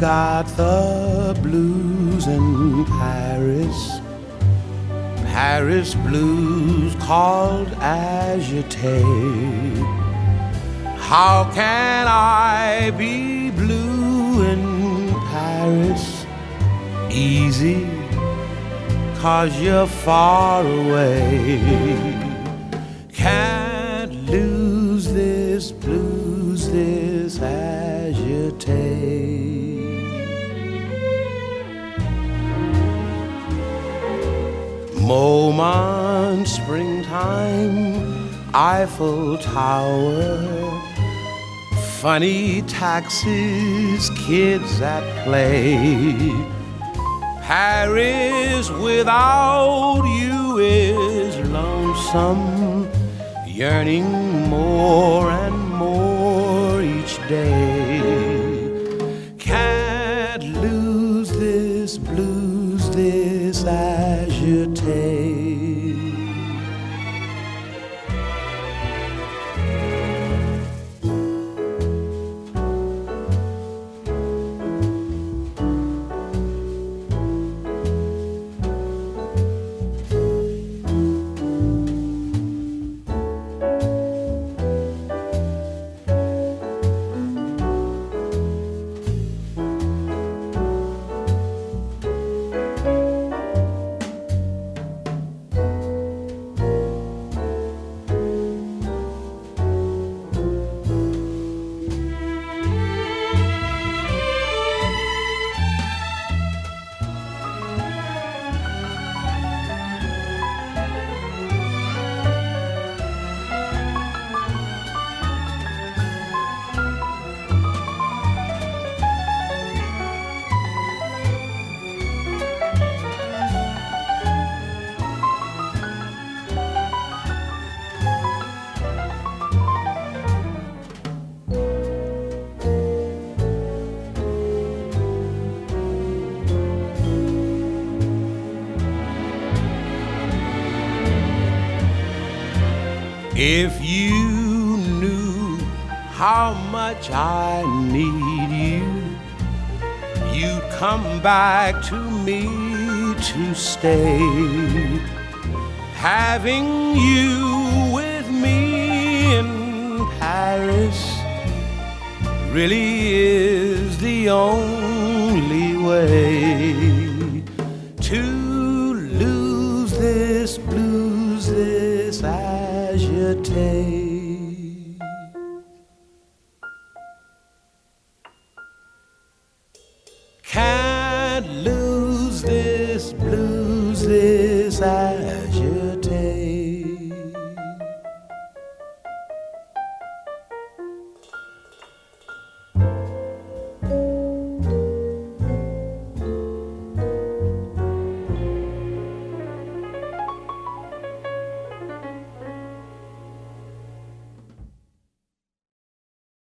got the blues in Paris. Paris blues called agite. How can I be blue in Paris? Easy, cause you're far away. Can't lose this blues, Moment, springtime, Eiffel Tower, funny taxis, kids at play. Paris without you is lonesome, yearning more and more each day. Can't lose this blues, this agite. If you knew how much I need you, you'd come back to me to stay. Having you with me in Paris really is the only way to lose this blues, this pleasure take. Can't lose this blues, this azure.